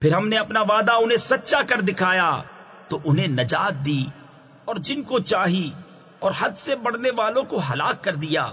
پھر ہم نے اپنا وعدہ انہیں سچا کر دکھایا، تو انہیں نجات دی اور جن کو چاہی اور حد سے بڑھنے والوں کو ہلاک کر دیا۔